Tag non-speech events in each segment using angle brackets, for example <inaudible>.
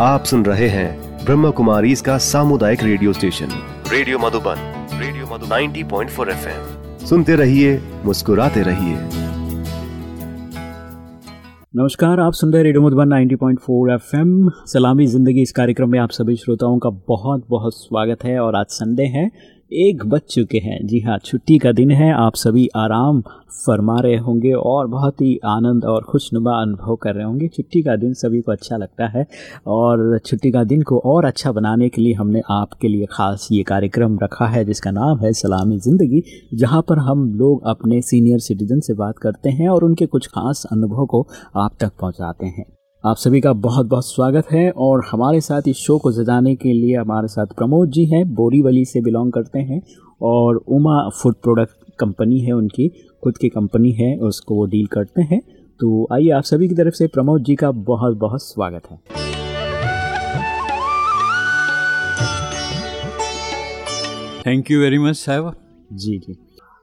आप सुन रहे हैं ब्रह्म कुमारी इसका सामुदायिक radio station. Radio Madhuban radio Madhuban. 90.4 FM. सुनते रहिए मुस्कुराते रहिए। नमस्कार आप सुन रहे रेडियो मधुबन 90.4 एफएम। सलामी ज़िंदगी इस कार्यक्रम में आप सभी श्रोताओं का बहुत बहुत स्वागत है और आज संडे है। एक बज चुके हैं। जी हाँ छुट्टी का दिन है। आप सभी आराम फरमा रहे होंगे और बहुत ही आनंद और खुशनुमा अनुभव कर रहे होंगे। छुट्टी का दिन सभी को अच्छा लगता है और छुट्टी का दिन को और अच्छा बनाने के लिए हमने आपके लिए ख़ास ये कार्यक्रम रखा है, जिसका नाम है सलामी ज़िंदगी, जहाँ पर हम लोग अपने सीनियर सिटीज़न से बात करते हैं और उनके कुछ ख़ास अनुभव को आप तक पहुँचाते हैं। आप सभी का बहुत बहुत स्वागत है और हमारे साथ इस शो को सजाने के लिए हमारे साथ प्रमोद जी हैं बोरीवली से बिलोंग करते हैं और उमा फ़ूड प्रोडक्ट कंपनी है उनकी खुद की कंपनी है उसको वो डील करते हैं। तो आइए आप सभी की तरफ़ से प्रमोद जी का बहुत बहुत स्वागत है। थैंक यू वेरी मच साहब। जी जी।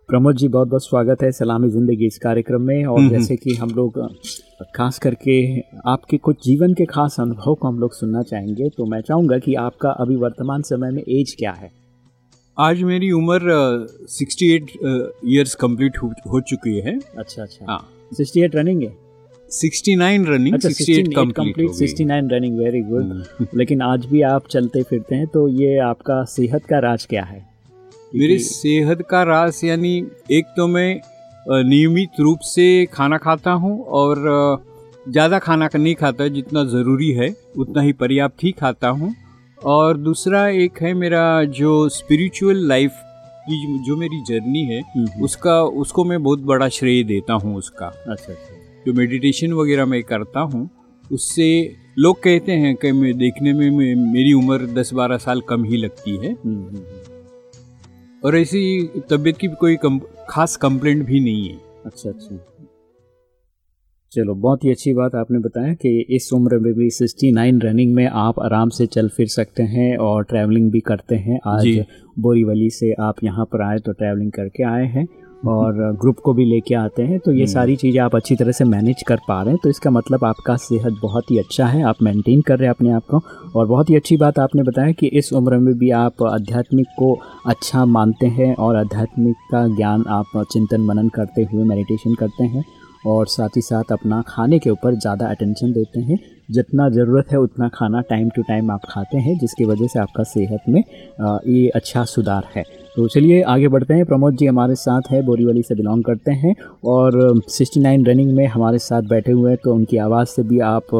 प्रमोद जी बहुत बहुत स्वागत है सलामी ज़िंदगी इस कार्यक्रम में। और जैसे कि हम लोग खास करके आपके कुछ जीवन के खास अनुभव को हम लोग सुनना चाहेंगे तो मैं चाहूँगा कि आपका अभी वर्तमान समय में एज क्या है? आज मेरी उम्र सिक्सटी एट ईयर्स कंप्लीट हो, चुकी है। अच्छा अच्छा। हाँ। सिक्सटी एट रनिंग है? सिक्सटी नाइन रनिंग अच्छा sixty eight complete complete sixty nine running very good. लेकिन आज भी आप चलते फिरते हैं तो ये आपका सेहत का राज क्या है? मेरी सेहत का राज यानी एक तो मैं नियमित रूप से खाना खाता हूँ और ज़्यादा खाना नहीं खाता जितना ज़रूरी है उतना ही पर्याप्त ही खाता हूँ। और दूसरा एक है मेरा जो स्पिरिचुअल लाइफ की जो- मेरी जर्नी है हम्म, उसका उसको मैं बहुत बड़ा श्रेय देता हूँ उसका। अच्छा अच्छा। जो मेडिटेशन वगैरह मैं करता हूँ उससे लोग कहते हैं कि मैं देखने में मेरी उम्र 10-12 साल कम ही लगती है। हम्म, हम्म, हम्म, और ऐसी तबीयत की कोई कम, खास कंप्लेंट भी नहीं है। अच्छा अच्छा। चलो बहुत ही अच्छी बात आपने बताया कि इस उम्र में भी 69 रनिंग में आप आराम से चल फिर सकते हैं और ट्रैवलिंग भी करते हैं। आज बोरीवली से आप यहाँ पर आए तो ट्रैवलिंग करके आए हैं। और ग्रुप को भी लेके आते हैं। तो ये सारी चीज़ें आप अच्छी तरह से मैनेज कर पा रहे हैं। तो इसका मतलब आपका सेहत बहुत ही अच्छा है। आप मेंटेन कर रहे हैं अपने आप को। और बहुत ही अच्छी बात आपने बताया कि इस उम्र में भी आप आध्यात्मिक को अच्छा मानते हैं और आध्यात्मिक का ज्ञान आप चिंतन मनन करते हुए मेडिटेशन करते हैं और साथ ही साथ अपना खाने के ऊपर ज़्यादा अटेंशन देते हैं। जितना ज़रूरत है उतना खाना टाइम टू टाइम आप खाते हैं जिसकी वजह से आपका सेहत में ये अच्छा सुधार है। तो चलिए आगे बढ़ते हैं। प्रमोद जी हमारे साथ है बोरीवली से बिलोंग करते हैं और 69 रनिंग में हमारे साथ बैठे हुए हैं तो उनकी आवाज़ से भी आप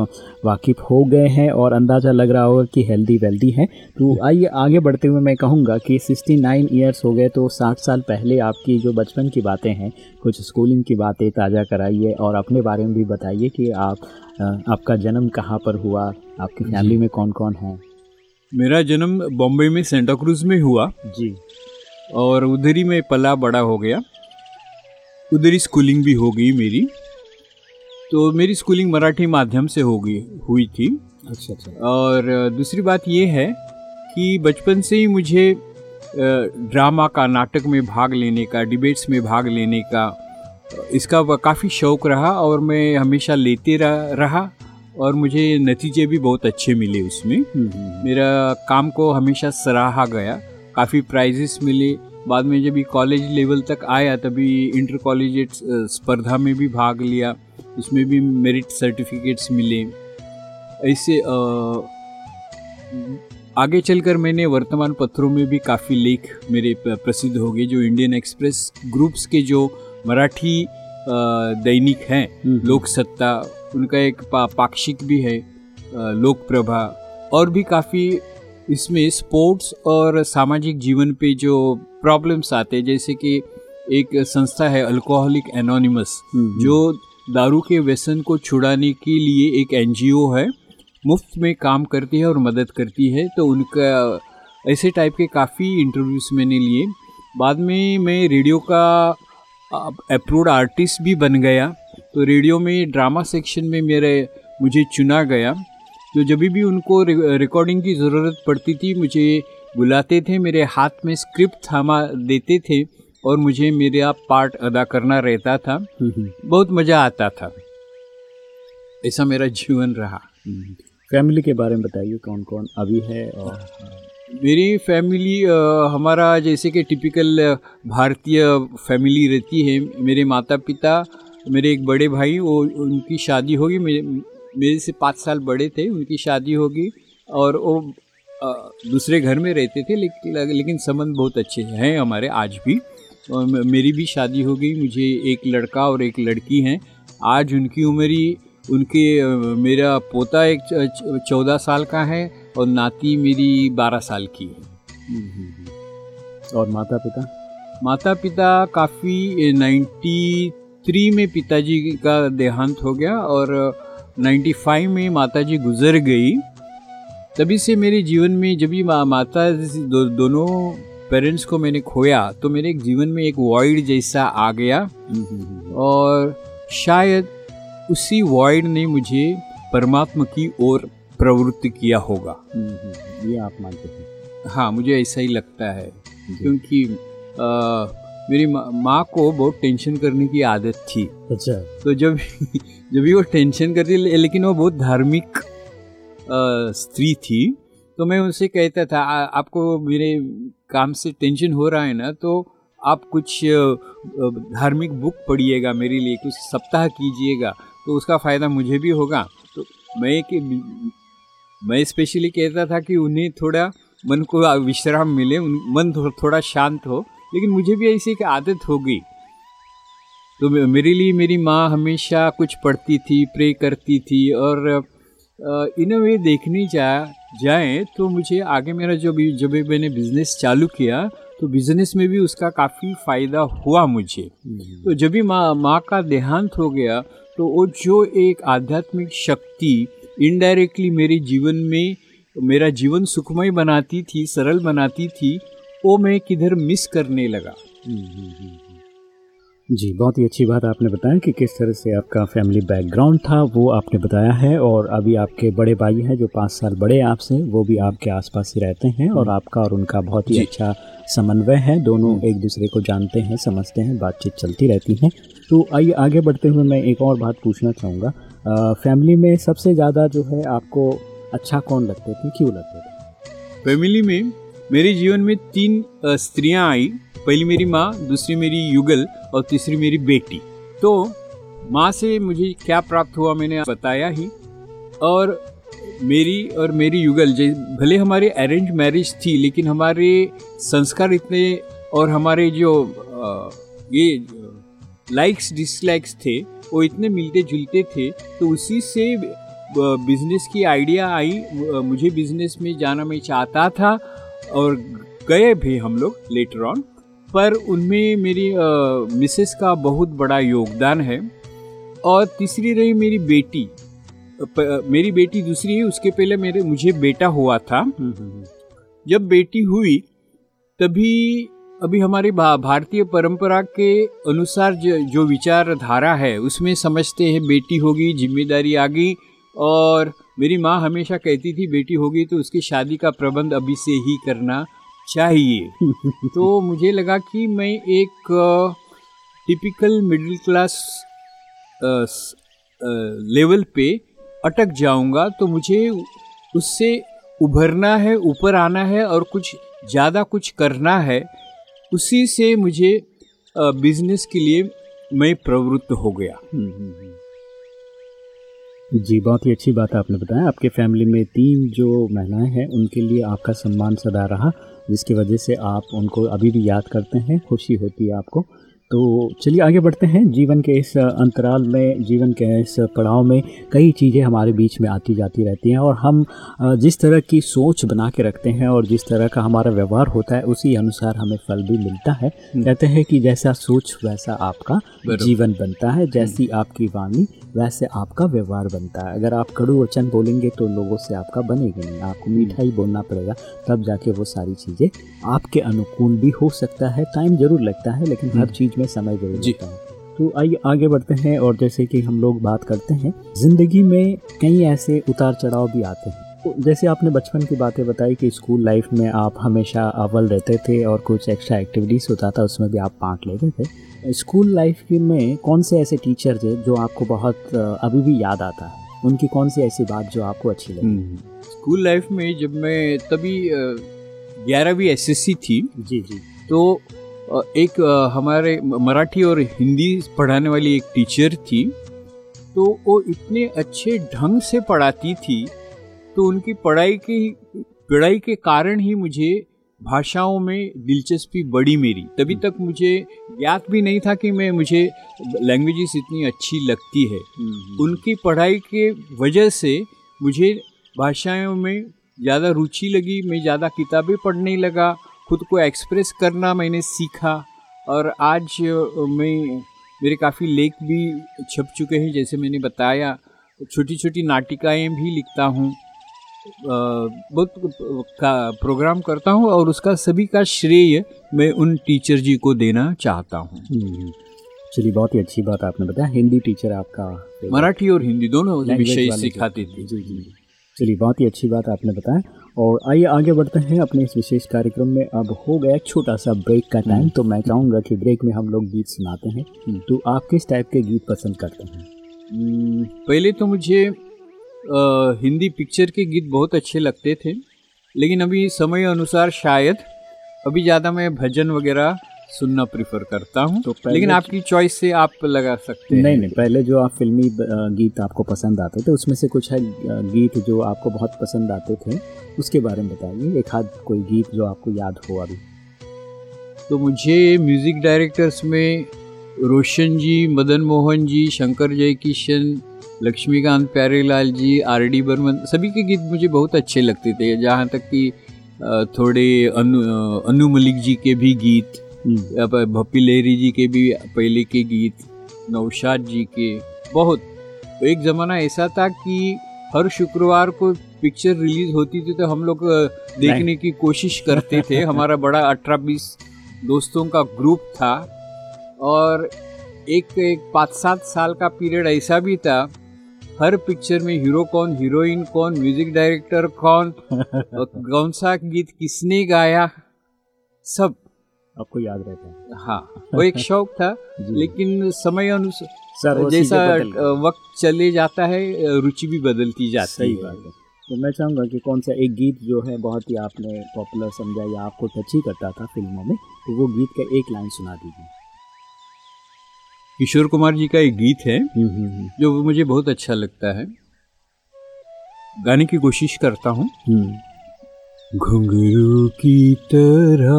वाकिफ़ हो गए हैं और अंदाज़ा लग रहा होगा कि हेल्दी वेल्दी हैं। तो आइए आगे बढ़ते हुए मैं कहूँगा कि 69 ईयर्स हो गए तो 60 साल पहले आपकी जो बचपन की बातें हैं कुछ स्कूलिंग की बातें ताज़ा कराइए और अपने बारे में भी बताइए कि आप आपका जन्म कहाँ पर हुआ आपकी फैमिली में कौन कौन है? मेरा जन्म बॉम्बे में सेंटा क्रूज में हुआ। जी। और उधर ही मैं पला बड़ा हो गया। उधर ही स्कूलिंग भी हो गई मेरी। तो मेरी स्कूलिंग मराठी माध्यम से हो गई हुई थी। अच्छा अच्छा। और दूसरी बात ये है कि बचपन से ही मुझे ड्रामा का नाटक में भाग लेने का डिबेट्स में भाग लेने का इसका काफ़ी शौक रहा और मैं हमेशा लेते रहा, और मुझे नतीजे भी बहुत अच्छे मिले उसमें। हम्म, हम्म, मेरा काम को हमेशा सराहा गया। काफ़ी प्राइजेस मिले। बाद में जब ये कॉलेज लेवल तक आया तभी इंटर कॉलेज स्पर्धा में भी भाग लिया। उसमें भी मेरिट सर्टिफिकेट्स मिले। ऐसे आगे चलकर मैंने वर्तमान पत्रों में भी काफ़ी लेख मेरे प्रसिद्ध हो गए जो इंडियन एक्सप्रेस ग्रुप्स के जो मराठी दैनिक हैं हम्म, लोक सत्ता उनका एक पा, पाक्षिक भी है लोक प्रभा और भी काफ़ी इसमें स्पोर्ट्स और सामाजिक जीवन पे जो प्रॉब्लम्स आते हैं जैसे कि एक संस्था है अल्कोहलिक एनोनिमस हम्म, जो दारू के व्यसन को छुड़ाने के लिए एक एनजीओ है मुफ़्त में काम करती है और मदद करती है। तो उनका ऐसे टाइप के काफ़ी इंटरव्यूज़ मैंने लिए। बाद में मैं रेडियो का अप्रूव्ड आर्टिस्ट भी बन गया। तो रेडियो में ड्रामा सेक्शन में मेरे मुझे चुना गया। तो जब भी उनको रिकॉर्डिंग की ज़रूरत पड़ती थी मुझे बुलाते थे मेरे हाथ में स्क्रिप्ट थामा देते थे और मुझे मेरा पार्ट अदा करना रहता था। हम्म, हम्म, बहुत मज़ा आता था। ऐसा मेरा जीवन रहा। हम्म। फैमिली के बारे में बताइए कौन कौन अभी है और मेरी फैमिली हमारा जैसे कि टिपिकल भारतीय फैमिली रहती है। मेरे माता पिता मेरे एक बड़े भाई वो उनकी शादी होगी मेरे मेरे से पाँच साल बड़े थे उनकी शादी होगी और वो दूसरे घर में रहते थे लेकिन लेकिन संबंध बहुत अच्छे हैं हमारे आज भी। मेरी भी शादी हो गई मुझे एक लड़का और एक लड़की हैं। आज उनकी उम्र ही उनके मेरा पोता एक चौदह साल का है और नाती मेरी बारह साल की है। और माता पिता माता पिता काफ़ी नाइन्टी थ्री में पिताजी का देहांत हो गया और नाइन्टी फाइव में माता जी गुजर गई। तभी से मेरे जीवन में जब भी मा, माता दो, दोनों पेरेंट्स को मैंने खोया तो मेरे जीवन में एक वॉइड जैसा आ गया। और शायद उसी वॉइड ने मुझे परमात्मा की ओर प्रवृत्त किया होगा। ये आप मानते हैं। हाँ मुझे ऐसा ही लगता है। क्योंकि आ, मेरी माँ को बहुत टेंशन करने की आदत थी। अच्छा। तो जब जब भी वो टेंशन करती लेकिन वो बहुत धार्मिक स्त्री थी तो मैं उनसे कहता था आ, आपको मेरे काम से टेंशन हो रहा है ना तो आप कुछ धार्मिक बुक पढ़िएगा मेरे लिए कुछ सप्ताह कीजिएगा तो उसका फ़ायदा मुझे भी होगा। तो मैं कि मैं स्पेशली कहता था कि उन्हें थोड़ा मन को विश्राम मिले मन थोड़ा शांत हो लेकिन मुझे भी ऐसी एक आदत हो गई तो मेरे लिए मेरी माँ हमेशा कुछ पढ़ती थी प्रे करती थी और इन वे देखने जा जाए तो मुझे आगे मेरा जो भी जब भी मैंने बिज़नेस चालू किया तो बिज़नेस में भी उसका काफ़ी फ़ायदा हुआ मुझे हम्म। तो जब भी माँ माँ का देहांत हो गया तो वो जो एक आध्यात्मिक शक्ति इनडायरेक्टली मेरे जीवन में मेरा जीवन सुखमय बनाती थी सरल बनाती थी वो मैं किधर मिस करने लगा। हम्म, हम्म, जी बहुत ही अच्छी बात आपने बताया कि किस तरह से आपका फैमिली बैकग्राउंड था वो आपने बताया है और अभी आपके बड़े भाई हैं जो पाँच साल बड़े आपसे वो भी आपके आसपास ही रहते हैं और आपका और उनका बहुत ही अच्छा समन्वय है दोनों एक दूसरे को जानते हैं समझते हैं बातचीत चलती रहती है। तो आइए आगे बढ़ते हुए मैं एक और बात पूछना चाहूँगा। फैमिली में सबसे ज़्यादा जो है आपको अच्छा कौन लगते थे क्यों लगते थे? फैमिली में मेरे जीवन में तीन स्त्रियाँ आई। पहली मेरी माँ, दूसरी मेरी युगल और तीसरी मेरी बेटी। तो माँ से मुझे क्या प्राप्त हुआ मैंने बताया ही। और मेरी और मेरी युगल जैसे भले हमारे अरेंज मैरिज थी, लेकिन हमारे संस्कार इतने और हमारे जो ये लाइक्स डिसलाइक्स थे, वो इतने मिलते जुलते थे तो उसी से बिज़नेस की आइडिया आई। मुझे बिज़नेस में जाना मैं चाहता था और गए भी हम लोग लेटर ऑन पर उनमें मेरी मिसेस का बहुत बड़ा योगदान है और तीसरी रही मेरी बेटी प, मेरी बेटी दूसरी है उसके पहले मेरे मुझे बेटा हुआ था। जब बेटी हुई तभी अभी हमारी भारतीय परंपरा के अनुसार जो, जो विचारधारा है उसमें समझते हैं बेटी होगी ज़िम्मेदारी आ गई और मेरी माँ हमेशा कहती थी बेटी होगी तो उसकी शादी का प्रबंध अभी से ही करना चाहिए <laughs> तो मुझे लगा कि मैं एक टिपिकल मिडिल क्लास लेवल पे अटक जाऊँगा तो मुझे उससे उभरना है ऊपर आना है और कुछ ज़्यादा कुछ करना है उसी से मुझे बिज़नेस के लिए मैं प्रवृत्त हो गया हम्म, हम्म, हम्म। जी, बहुत ही अच्छी बात आपने बताया। आपके फैमिली में तीन जो महिलाएँ हैं, उनके लिए आपका सम्मान सदा रहा, जिसकी वजह से आप उनको अभी भी याद करते हैं, खुशी होती है आपको। तो चलिए आगे बढ़ते हैं। जीवन के इस अंतराल में जीवन के इस पड़ाव में कई चीज़ें हमारे बीच में आती जाती रहती हैं और हम जिस तरह की सोच बना के रखते हैं और जिस तरह का हमारा व्यवहार होता है उसी अनुसार हमें फल भी मिलता है। हम्म। कहते हैं कि जैसा सोच वैसा आपका जीवन बनता है। जैसी हम्म। आपकी वाणी वैसे आपका व्यवहार बनता है। अगर आप कड़ू वचन बोलेंगे तो लोगों से आपका बनेगा नहीं। आपको मीठा ही बोलना पड़ेगा तब जाके वो सारी चीज़ें आपके अनुकूल भी हो सकता है। टाइम ज़रूर लगता है लेकिन हर हम्म। चीज़ में समय ज़रूर लगता है। तो आइए आगे बढ़ते हैं और जैसे कि हम लोग बात करते हैं ज़िंदगी में कई ऐसे उतार चढ़ाव भी आते हैं। तो जैसे आपने बचपन की बातें बताई कि स्कूल लाइफ में आप हमेशा अव्वल रहते थे और कुछ एक्स्ट्रा एक्टिविटीज़ होता था उसमें भी आप पार्ट लेते थे। स्कूल लाइफ में कौन से ऐसे टीचर थे जो आपको बहुत अभी भी याद आता है? उनकी कौन सी ऐसी बात जो आपको अच्छी लगी? हम्म। स्कूल लाइफ में जब मैं तभी ग्यारहवीं एसएससी थी जी जी। तो एक हमारे मराठी और हिंदी पढ़ाने वाली एक टीचर थी तो वो इतने अच्छे ढंग से पढ़ाती थी तो उनकी पढ़ाई की पढ़ाई के कारण ही मुझे भाषाओं में दिलचस्पी बढ़ी मेरी। तभी तक मुझे ज्ञात भी नहीं था कि मैं मुझे लैंग्वेजेस इतनी अच्छी लगती है। उनकी पढ़ाई के वजह से मुझे भाषाओं में ज़्यादा रुचि लगी मैं ज़्यादा किताबें पढ़ने लगा खुद को एक्सप्रेस करना मैंने सीखा और आज मैं मेरे काफ़ी लेख भी छप चुके हैं जैसे मैंने बताया। छोटी छोटी नाटिकाएँ भी लिखता हूँ। बहुत का प्रोग्राम करता हूँ और उसका सभी का श्रेय मैं उन टीचर जी को देना चाहता हूँ। हम्म। चलिए बहुत ही अच्छी बात आपने बताया। हिंदी टीचर आपका मराठी और हिंदी दोनों विषय सिखाते थे। जी जी। चलिए बहुत ही अच्छी बात आपने बताया। और आइए आगे बढ़ते हैं अपने इस विशेष कार्यक्रम में अब हो गया छोटा सा ब्रेक का टाइम हम्म। तो मैं चाहूँगा कि ब्रेक में हम लोग गीत सुनाते हैं हम्म। तो आप किस टाइप के गीत पसंद करते हैं हम्म, पहले तो मुझे आ, हिंदी पिक्चर के गीत बहुत अच्छे लगते थे लेकिन अभी समय अनुसार शायद अभी ज़्यादा मैं भजन वगैरह सुनना प्रेफर करता हूँ। तो लेकिन आपकी चॉइस से आप लगा सकते हैं। नहीं नहीं पहले जो आप फिल्मी गीत आपको पसंद आते थे उसमें से कुछ है गीत जो आपको बहुत पसंद आते थे उसके बारे में बताइए। एक हाथ कोई गीत जो आपको याद हो अभी। तो मुझे म्यूज़िक डायरेक्टर्स में रोशन जी मदन मोहन जी शंकर जय किशन लक्ष्मीकांत प्यारेलाल जी आर डी बर्मन सभी के गीत मुझे बहुत अच्छे लगते थे। जहाँ तक कि थोड़े अनु अनु मलिक जी के भी गीत भप्पी लहरी जी के भी पहले के गीत नौशाद जी के बहुत। तो एक ज़माना ऐसा था कि हर शुक्रवार को पिक्चर रिलीज़ होती थी तो हम लोग देखने की कोशिश करते थे। <laughs> हमारा बड़ा अठारह बीस दोस्तों का ग्रुप था और एक एक पाँच सात साल का पीरियड ऐसा भी था हर पिक्चर में हीरो कौन हीरोइन कौन म्यूज़िक डायरेक्टर कौन <laughs> कौन सा गीत किसने गाया सब। आपको याद रहता है। हाँ वो एक शौक था <laughs> लेकिन समय अनुसार जैसा वक्त चले जाता है रुचि भी बदलती जाती सही है। बात है। तो मैं चाहूँगा कि कौन सा एक गीत जो है बहुत ही आपने पॉपुलर समझा या आपको टच ही करता था फ़िल्मों में तो वो गीत का एक लाइन सुना दीजिए। किशोर कुमार जी का एक गीत है हम्म, हम्म, हम्म, जो मुझे बहुत अच्छा लगता है। गाने की कोशिश करता हूँ। घुंघरू की तरह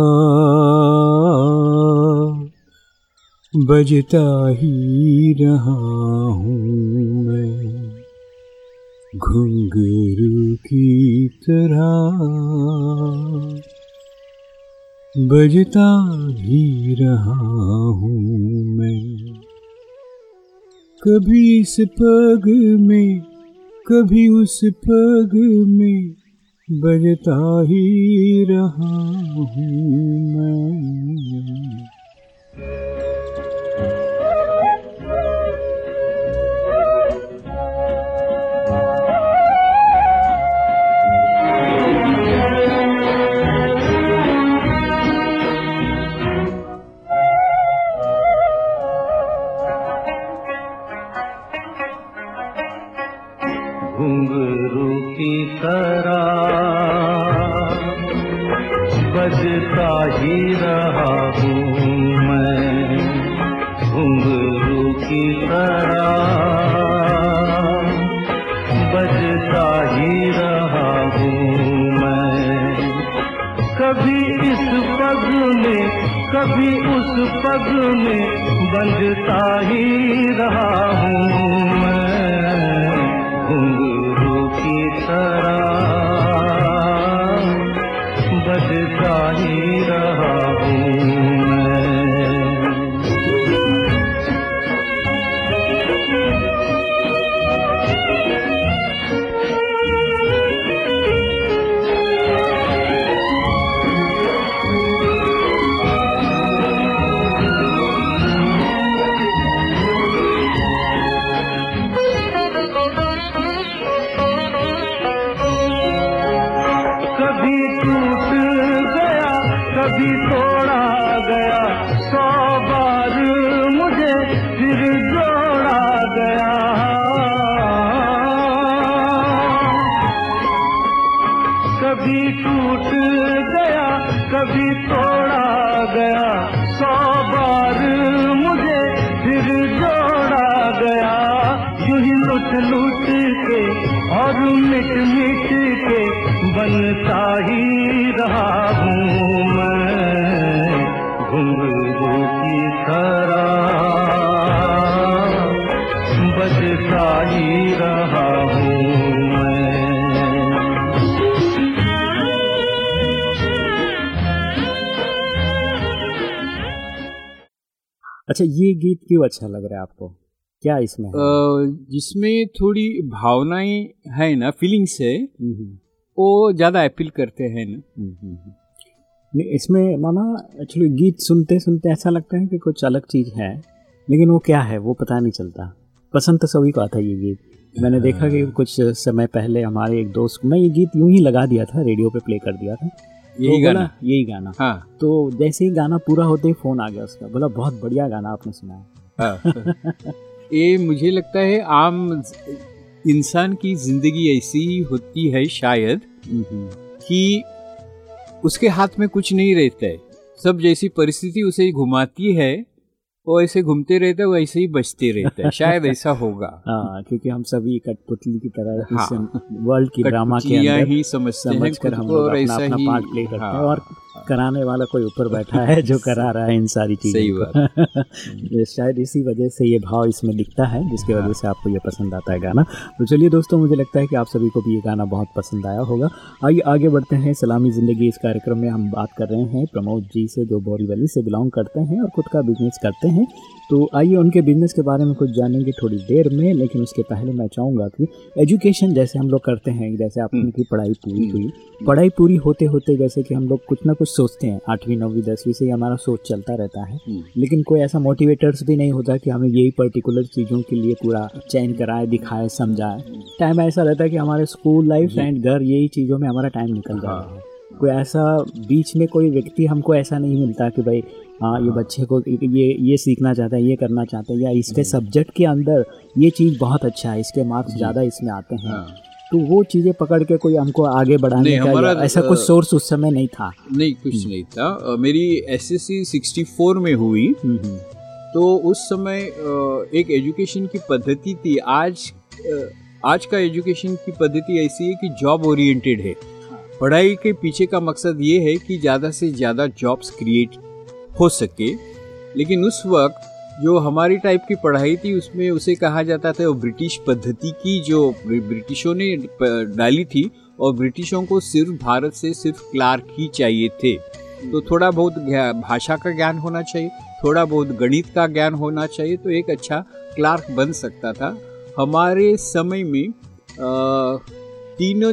बजता ही रहा हूँ मैं। घुंघरू की तरह बजता ही रहा हूँ मैं। कभी इस पग में, कभी उस पग में बजता ही रहा हूँ मैं पग में बंधता ही रहा अच्छा ये गीत क्यों अच्छा लग रहा है आपको? क्या इसमें है? जिसमें थोड़ी भावनाएँ है ना फीलिंग्स है वो ज़्यादा अपील करते हैं ना। हम्म, हम्म, हम्म। नहीं, इसमें माना एक्चुअली गीत सुनते सुनते ऐसा लगता है कि कुछ अलग चीज़ है लेकिन वो क्या है वो पता नहीं चलता। पसंद तो सभी को आता है ये गीत। मैंने देखा कि कुछ समय पहले हमारे एक दोस्त मैं ये गीत यूँ ही लगा दिया था रेडियो पे प्ले कर दिया था यही गाना। यही गाना। हाँ। तो जैसे ही गाना पूरा होते ही फ़ोन आ गया उसका। बोला बहुत बढ़िया गाना आपने सुना है। हाँ। ये मुझे लगता है आम इंसान की ज़िंदगी ऐसी ही होती है शायद कि उसके हाथ में कुछ नहीं रहता है। सब जैसी परिस्थिति उसे घुमाती है वो ऐसे घूमते रहते हैं वैसे ही बचते रहते हैं। शायद ऐसा होगा। <laughs> हाँ क्योंकि हम सभी कठपुतली की तरह हाँ। वर्ल्ड की ड्रामा के अंदर ही समझ समझ कर हम लोग अपना अपना पार्ट प्ले करते हाँ, हैं। और कराने वाला कोई ऊपर बैठा है जो करा रहा है इन सारी चीज़ों <laughs> शायद इसी वजह से ये भाव इसमें दिखता है जिसकी। वजह से आपको ये पसंद आता है गाना। तो चलिए दोस्तों मुझे लगता है कि आप सभी को भी ये गाना बहुत पसंद आया होगा। आइए आगे बढ़ते हैं। सलामी ज़िंदगी इस कार्यक्रम में हम बात कर रहे हैं प्रमोद जी से जो बोरीवली से बिलोंग करते हैं और खुद का बिज़नेस करते हैं। तो आइए उनके बिज़नेस के बारे में कुछ जानेंगे थोड़ी देर में लेकिन उसके पहले मैं चाहूँगा कि एजुकेशन जैसे हम लोग करते हैं जैसे आपने हम्म। की पढ़ाई पूरी हुई। पढ़ाई पूरी होते होते जैसे कि हम लोग कुछ ना कुछ सोचते हैं। आठवीं नौवीं दसवीं से ही हमारा सोच चलता रहता है। हम्म। लेकिन कोई ऐसा मोटिवेटर्स भी नहीं होता कि हमें यही पर्टिकुलर चीज़ों के लिए पूरा चयन कराए दिखाए समझाए। टाइम ऐसा रहता है कि हमारे स्कूल लाइफ एंड घर यही चीज़ों में हमारा टाइम निकल हाँ। जाता है। कोई ऐसा बीच में कोई व्यक्ति हमको ऐसा नहीं मिलता कि भाई हाँ ये बच्चे को ये ये सीखना चाहता है ये करना चाहता है या इसके सब्जेक्ट के अंदर ये चीज़ बहुत अच्छा है इसके मार्क्स ज़्यादा इसमें आते हैं। हाँ। तो वो चीज़ें पकड़ के कोई हमको आगे बढ़ाने का ऐसा कुछ सोर्स उस समय नहीं था। नहीं कुछ नहीं था। मेरी एस एस सिक्सटी फोर में हुई। हम्म, हम्म, तो उस समय एक एजुकेशन की पद्धति थी। आज आज का एजुकेशन की पद्धति ऐसी है कि जॉब ओरिएंटेड है। पढ़ाई के पीछे का मकसद ये है कि ज़्यादा से ज़्यादा जॉब्स क्रिएट हो सके। लेकिन उस वक्त जो हमारी टाइप की पढ़ाई थी, उसमें उसे कहा जाता था वो ब्रिटिश पद्धति की, जो ब्रिटिशों ने डाली थी और ब्रिटिशों को सिर्फ़ भारत से सिर्फ़ क्लार्क ही चाहिए थे। तो थोड़ा बहुत भाषा का ज्ञान होना चाहिए, थोड़ा बहुत गणित का ज्ञान होना चाहिए तो एक अच्छा क्लार्क बन सकता था। हमारे समय में तीनों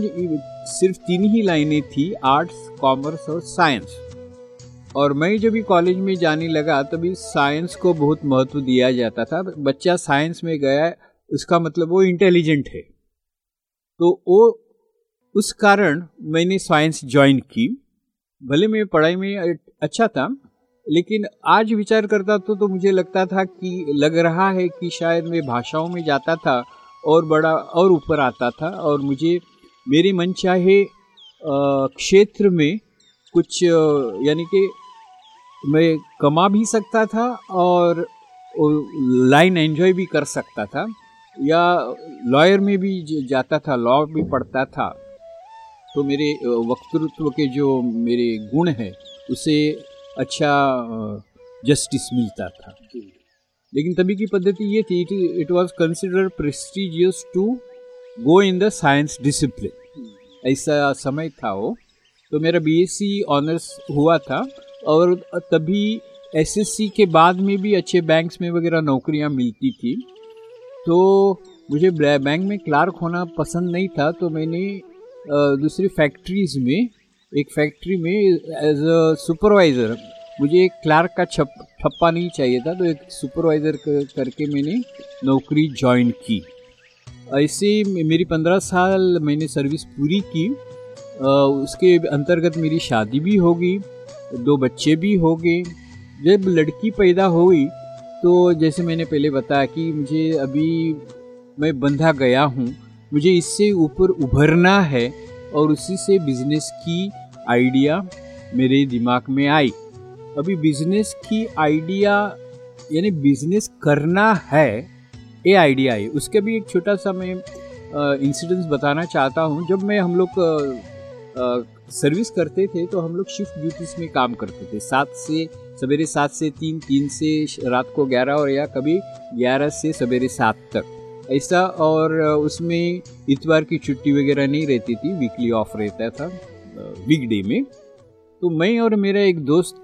सिर्फ़ तीन ही लाइनें थी, आर्ट्स, कॉमर्स और साइंस। और मैं जब भी कॉलेज में जाने लगा, तभी साइंस को बहुत महत्व दिया जाता था। बच्चा साइंस में गया, उसका मतलब वो इंटेलिजेंट है। तो वो, उस कारण मैंने साइंस ज्वाइन की। भले मैं पढ़ाई में अच्छा था, लेकिन आज विचार करता तो तो मुझे लगता था कि लग रहा है कि शायद मैं भाषाओं में जाता था और बड़ा, और ऊपर आता था। और मुझे, मेरे मन चाहे क्षेत्र में कुछ, यानी कि मैं कमा भी सकता था और लाइन एंजॉय भी कर सकता था, या लॉयर में भी जाता था, लॉ भी पढ़ता था। तो मेरे वक्तृत्व के जो मेरे गुण हैं, उसे अच्छा जस्टिस मिलता था। लेकिन तभी की पद्धति ये थी it was considered prestigious to go in the science discipline ऐसा समय था वो। तो मेरा बीएससी ऑनर्स हुआ था। और तभी एसएससी के बाद में भी अच्छे बैंक्स में वगैरह नौकरियाँ मिलती थी। तो मुझे बैंक में क्लार्क होना पसंद नहीं था तो मैंने दूसरी फैक्ट्रीज में, एक फैक्ट्री में एज अ सुपरवाइज़र मुझे एक क्लार्क का छप ठप्पा नहीं चाहिए था तो एक सुपरवाइज़र करके मैंने नौकरी ज्वाइन की। ऐसे मेरी पंद्रह साल मैंने सर्विस पूरी की उसके अंतर्गत मेरी शादी भी होगी दो बच्चे भी हो गए। जब लड़की पैदा हुई तो जैसे मैंने पहले बताया कि मुझे अभी मैं बंधा गया हूँ। मुझे इससे ऊपर उभरना है और उसी से बिज़नेस की आइडिया मेरे दिमाग में आई। अभी बिज़नेस की आइडिया यानी बिज़नेस करना है, ये आइडिया आई उसके भी एक छोटा सा मैं इंसिडेंस बताना चाहता हूँ। जब मैं हम लोग सर्विस करते थे तो हम लोग शिफ्ट ड्यूटीज़ में काम करते थे। सात से, सवेरे सात से तीन तीन से रात को ग्यारह और या कभी ग्यारह से सवेरे सात तक। ऐसा और उसमें इतवार की छुट्टी वगैरह नहीं रहती थी। वीकली ऑफ़ रहता था वीकडे में। तो मैं और मेरा एक दोस्त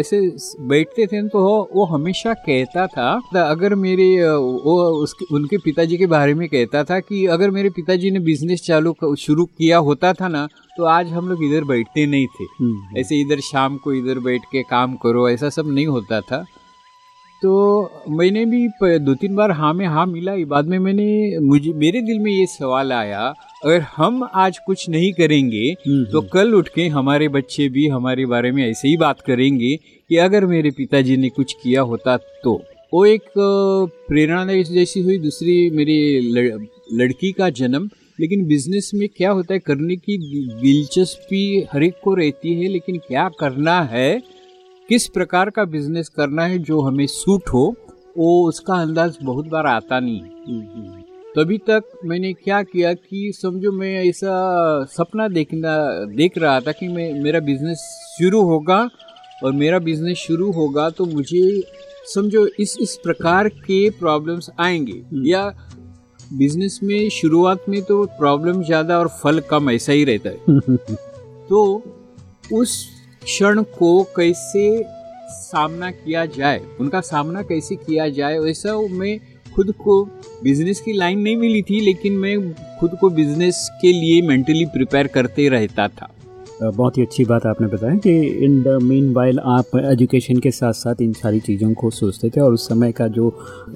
ऐसे बैठते थे तो वो हमेशा कहता था अगर मेरे वो उसके उनके पिताजी के बारे में कहता था कि अगर मेरे पिताजी ने बिज़नेस चालू शुरू किया होता था ना तो आज हम लोग इधर बैठते नहीं थे हम्म। ऐसे इधर शाम को इधर बैठ के काम करो ऐसा सब नहीं होता था तो मैंने भी दो तीन बार हाँ में हाँ मिला बाद में मैंने मुझे मेरे दिल में ये सवाल आया अगर हम आज कुछ नहीं करेंगे हम्म, तो हम्म। कल उठ के हमारे बच्चे भी हमारे बारे में ऐसे ही बात करेंगे कि अगर मेरे पिताजी ने कुछ किया होता तो वो एक प्रेरणा जैसी हुई दूसरी मेरी लड़की का जन्म लेकिन बिज़नेस में क्या होता है करने की दिलचस्पी हर एक को रहती है लेकिन क्या करना है किस प्रकार का बिज़नेस करना है जो हमें सूट हो वो उसका अंदाज बहुत बार आता नहीं है। तभी तक मैंने क्या किया कि समझो मैं ऐसा सपना देखना देख रहा था कि मैं मेरा बिज़नेस शुरू होगा और मेरा बिज़नेस शुरू होगा तो मुझे समझो इस इस प्रकार के प्रॉब्लम्स आएँगे। हम्म। या बिज़नेस में शुरुआत में तो प्रॉब्लम ज़्यादा और फल कम ऐसा ही रहता है। <laughs> तो उस क्षण को कैसे सामना किया जाए उनका सामना कैसे किया जाए वैसा मैं खुद को बिज़नेस की लाइन नहीं मिली थी लेकिन मैं खुद को बिज़नेस के लिए मेंटली प्रिपेयर करते रहता था। बहुत ही अच्छी बात आपने बताया कि इन द मीन वाइल आप एजुकेशन के साथ साथ इन सारी चीज़ों को सोचते थे और उस समय का जो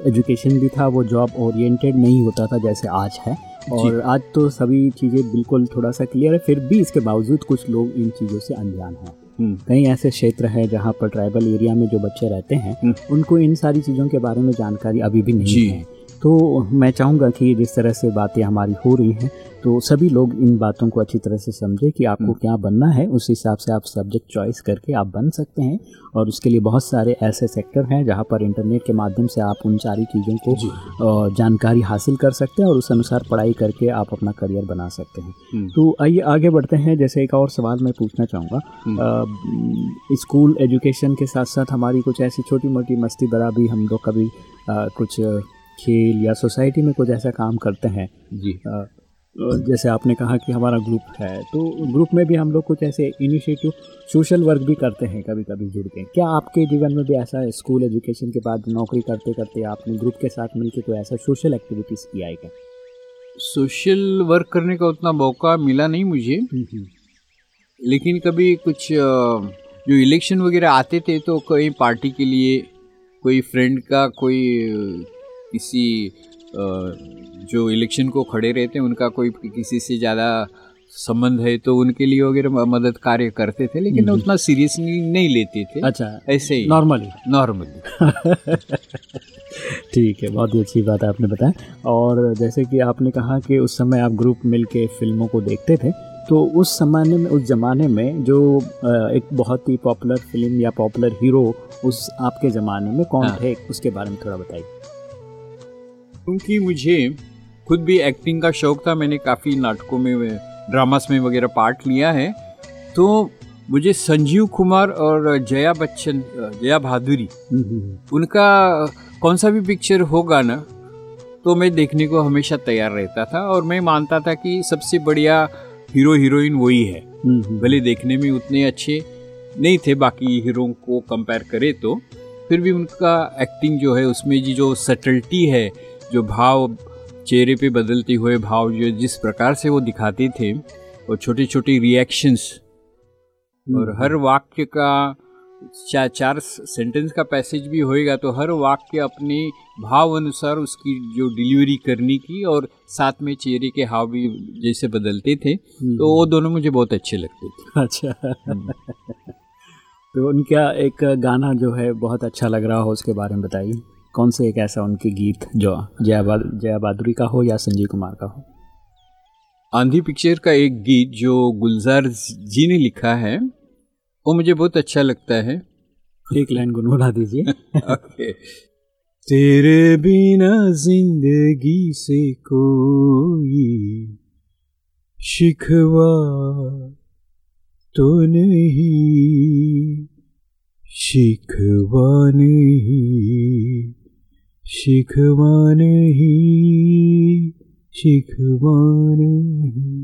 एजुकेशन भी था वो जॉब ओरिएंटेड नहीं होता था जैसे आज है। और आज तो सभी चीज़ें बिल्कुल थोड़ा सा क्लियर है फिर भी इसके बावजूद कुछ लोग इन चीज़ों से अनजान हैं। कई ऐसे क्षेत्र है जहाँ पर ट्राइबल एरिया में जो बच्चे रहते हैं हम्म। उनको इन सारी चीज़ों के बारे में जानकारी अभी भी नहीं है। तो मैं चाहूँगा कि जिस तरह से बातें हमारी हो रही हैं तो सभी लोग इन बातों को अच्छी तरह से समझे कि आपको हम्म। क्या बनना है उस हिसाब से आप सब्जेक्ट चॉइस करके आप बन सकते हैं और उसके लिए बहुत सारे ऐसे सेक्टर हैं जहाँ पर इंटरनेट के माध्यम से आप उन सारी चीज़ों को जानकारी हासिल कर सकते हैं और उस अनुसार पढ़ाई करके आप अपना करियर बना सकते हैं हम्म। तो आइए आगे बढ़ते हैं जैसे एक और सवाल मैं पूछना चाहूँगा। स्कूल एजुकेशन के साथ साथ हमारी कुछ ऐसी छोटी मोटी मस्ती बरा भी हम लोग कभी आ, कुछ खेल या सोसाइटी में कुछ ऐसा काम करते हैं। जी। आ, जैसे आपने कहा कि हमारा ग्रुप है तो ग्रुप में भी हम लोग कुछ ऐसे इनिशिएटिव सोशल वर्क भी करते हैं कभी कभी जुड़ के। क्या आपके जीवन में भी ऐसा है स्कूल एजुकेशन के बाद नौकरी करते करते आपने ग्रुप के साथ मिलकर कोई ऐसा सोशल एक्टिविटीज़ किया है क्या? सोशल वर्क करने का उतना मौका मिला नहीं मुझे। हम्म, हम्म। लेकिन कभी कुछ जो इलेक्शन वगैरह आते थे तो कोई पार्टी के लिए कोई फ्रेंड का कोई किसी जो इलेक्शन को खड़े रहते हैं उनका कोई किसी से ज़्यादा संबंध है तो उनके लिए वगैरह मदद कार्य करते थे लेकिन हम्म। उतना सीरियसली नहीं लेते थे। अच्छा ऐसे ही। नॉर्मली नॉर्मली <laughs> ठीक है बहुत ही अच्छी बात आपने बताया और जैसे कि आपने कहा कि उस समय आप ग्रुप मिल के फ़िल्मों को देखते थे तो उस जमाने में उस ज़माने में जो एक बहुत ही पॉपुलर फ़िल्म या पॉपुलर हीरो उस आपके ज़माने में कौन हाँ। थे उसके बारे में थोड़ा बताइए। क्योंकि मुझे खुद भी एक्टिंग का शौक था मैंने काफ़ी नाटकों में ड्रामास में वगैरह पार्ट लिया है। तो मुझे संजीव कुमार और जया बच्चन जया भादुरी उनका कौन सा भी पिक्चर होगा ना तो मैं देखने को हमेशा तैयार रहता था और मैं मानता था कि सबसे बढ़िया हीरो हीरोइन वही है। भले देखने में उतने अच्छे नहीं थे बाकी हीरो को कंपेयर करे तो फिर भी उनका एक्टिंग जो है उसमें जी जो सटल्टी है जो भाव चेहरे पे बदलते हुए भाव जो जिस प्रकार से वो दिखाते थे और छोटी छोटी रिएक्शंस और हम्म। हर वाक्य का चार चार सेंटेंस का पैसेज भी होएगा तो हर वाक्य अपने भाव अनुसार उसकी जो डिलीवरी करने की और साथ में चेहरे के हाव भी जैसे बदलते थे तो वो हम्म। दोनों मुझे बहुत अच्छे लगते थे अच्छा हम्म। <laughs> तो उनका एक गाना जो है बहुत अच्छा लग रहा हो उसके बारे में बताइए कौन से एक ऐसा उनके गीत जो जया जया बहादुरी का हो या संजीव कुमार का हो? आंधी पिक्चर का एक गीत जो गुलजार जी ने लिखा है वो मुझे बहुत अच्छा लगता है। एक लाइन गुनगुना दीजिए। <laughs> ओके। तेरे बिना ज़िंदगी से कोई शिकवा तो नहीं शिकवा नहीं। शिकवा नहीं शिकवा नहीं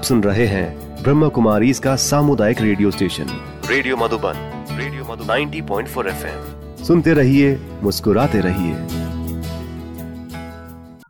आप सुन रहे हैं ब्रह्म कुमारी इसका सामुदायिक radio station. Radio Madhuban radio Madhu 90.4 FM. सुनते रहिए मुस्कुराते रहिए।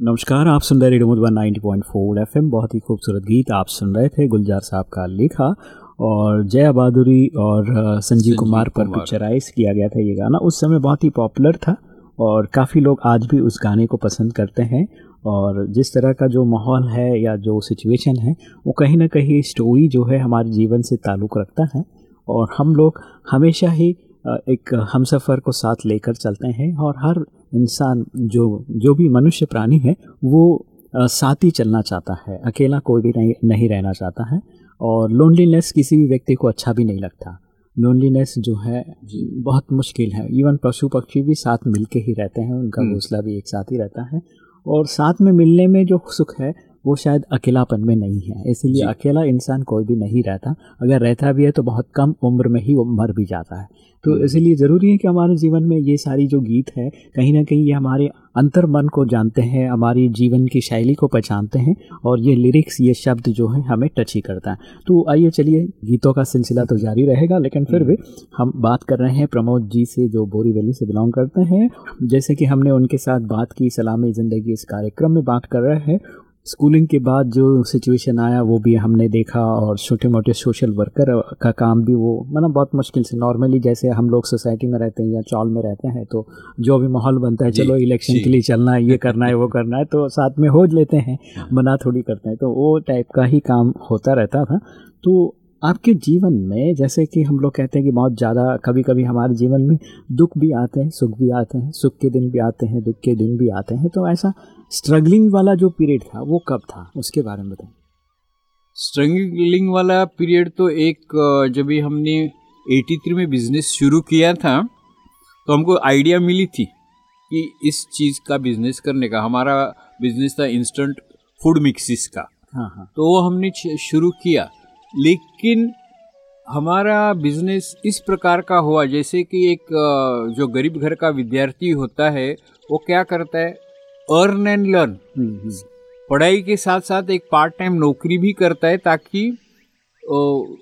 नमस्कार आप सुन रहे रेडियो मधुबन 90.4 एफएम। बहुत ही खूबसूरत गीत आप सुन रहे थे गुलजार साहब का लिखा। और जया बहादुरी और संजीव कुमार पर। पिक्चराइज किया गया था ये गाना। उस समय बहुत ही पॉपुलर था और काफ़ी लोग आज भी उस गाने को पसंद करते हैं। और जिस तरह का जो माहौल है या जो सिचुएशन है वो कहीं ना कहीं स्टोरी जो है हमारे जीवन से ताल्लुक़ रखता है। और हम लोग हमेशा ही एक हम सफ़र को साथ लेकर चलते हैं और हर इंसान जो जो भी मनुष्य प्राणी है वो साथ ही चलना चाहता है। अकेला कोई भी नहीं नहीं रहना चाहता है और लोनलीनेस किसी भी व्यक्ति को अच्छा भी नहीं लगता। लोनलीनेस जो है बहुत मुश्किल है। इवन पशु पक्षी भी साथ मिल के ही रहते हैं उनका हम्म। घोंसला भी एक साथ ही रहता है। और साथ में मिलने में जो सुख है वो शायद अकेलापन में नहीं है इसीलिए अकेला इंसान कोई भी नहीं रहता। अगर रहता भी है तो बहुत कम उम्र में ही वो मर भी जाता है। तो हम्म। इसीलिए ज़रूरी है कि हमारे जीवन में ये सारी जो गीत है कहीं ना कहीं ये हमारे अंतर मन को जानते हैं हमारी जीवन की शैली को पहचानते हैं और ये लिरिक्स ये शब्द जो है हमें टच ही करता है। तो आइए चलिए गीतों का सिलसिला तो जारी रहेगा लेकिन फिर भी हम बात कर रहे हैं प्रमोद जी से जो बोरीवली से बिलोंग करते हैं। जैसे कि हमने उनके साथ बात की सलामी ज़िंदगी इस कार्यक्रम में बात कर रहे हैं स्कूलिंग के बाद जो सिचुएशन आया वो भी हमने देखा और छोटे मोटे सोशल वर्कर का काम भी वो मतलब बहुत मुश्किल से नॉर्मली जैसे हम लोग सोसाइटी में रहते हैं या चौल में रहते हैं तो जो भी माहौल बनता है चलो इलेक्शन के लिए चलना है ये करना है वो करना है तो साथ में हो लेते हैं हाँ। मना थोड़ी करते हैं तो वो टाइप का ही काम होता रहता था तो आपके जीवन में जैसे कि हम लोग कहते हैं कि बहुत ज़्यादा कभी कभी हमारे जीवन में दुख भी आते हैं सुख भी आते हैं सुख के दिन भी आते हैं दुख के दिन भी आते हैं तो ऐसा स्ट्रगलिंग वाला जो पीरियड था वो कब था? उसके बारे में बताएँ। स्ट्रगलिंग वाला पीरियड तो एक जब भी हमने 83 में बिज़नेस शुरू किया था तो हमको आइडिया मिली थी कि इस चीज़ का बिज़नेस करने का हमारा बिज़नेस था इंस्टेंट फ़ूड मिक्सिस का। हाँ हाँ। तो वो हमने शुरू किया। लेकिन हमारा बिज़नेस इस प्रकार का हुआ जैसे कि एक जो गरीब घर का विद्यार्थी होता है वो क्या करता है? अर्न एंड लर्न पढ़ाई के साथ साथ एक पार्ट टाइम नौकरी भी करता है ताकि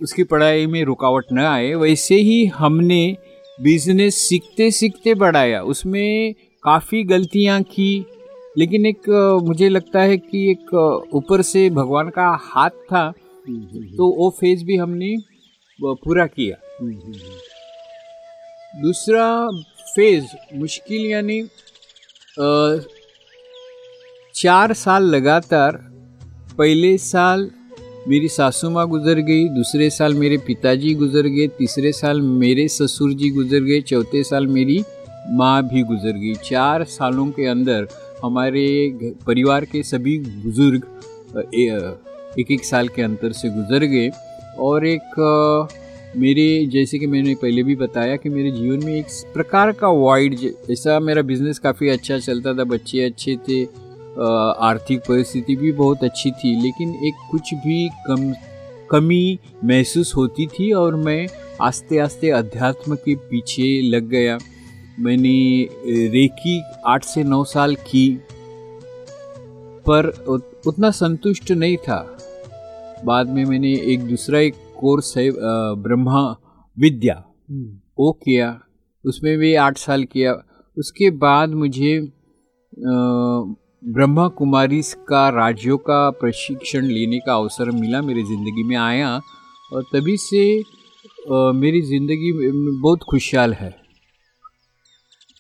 उसकी पढ़ाई में रुकावट न आए। वैसे ही हमने बिज़नेस सीखते सीखते बढ़ाया। उसमें काफ़ी गलतियाँ की लेकिन एक मुझे लगता है कि एक ऊपर से भगवान का हाथ था तो वो फ़ेज़ भी हमने पूरा किया। दूसरा फ़ेज़ मुश्किल यानी चार साल लगातार, पहले साल मेरी सासू माँ गुजर गई, दूसरे साल मेरे पिताजी गुजर गए, तीसरे साल मेरे ससुर जी गुजर गए, चौथे साल मेरी माँ भी गुजर गई। चार सालों के अंदर हमारे परिवार के सभी बुज़ुर्ग एक एक साल के अंतर से गुजर गए और एक मेरे, जैसे कि मैंने पहले भी बताया कि मेरे जीवन में एक प्रकार का वाइड ऐसा मेरा बिज़नेस काफ़ी अच्छा चलता था, बच्चे अच्छे थे आर्थिक परिस्थिति भी बहुत अच्छी थी लेकिन एक कुछ भी कम कमी महसूस होती थी और मैं आस्ते आस्ते अध्यात्म के पीछे लग गया। मैंने रेकी आठ से नौ साल की पर उतना संतुष्ट नहीं था। बाद में मैंने एक दूसरा एक कोर्स है ब्रह्मा विद्या वो किया। उसमें भी आठ साल किया। उसके बाद मुझे अ, ब्रह्मा कुमारी का राज्यों का प्रशिक्षण लेने का अवसर मिला मेरी ज़िंदगी में आया और तभी से मेरी ज़िंदगी बहुत खुशहाल है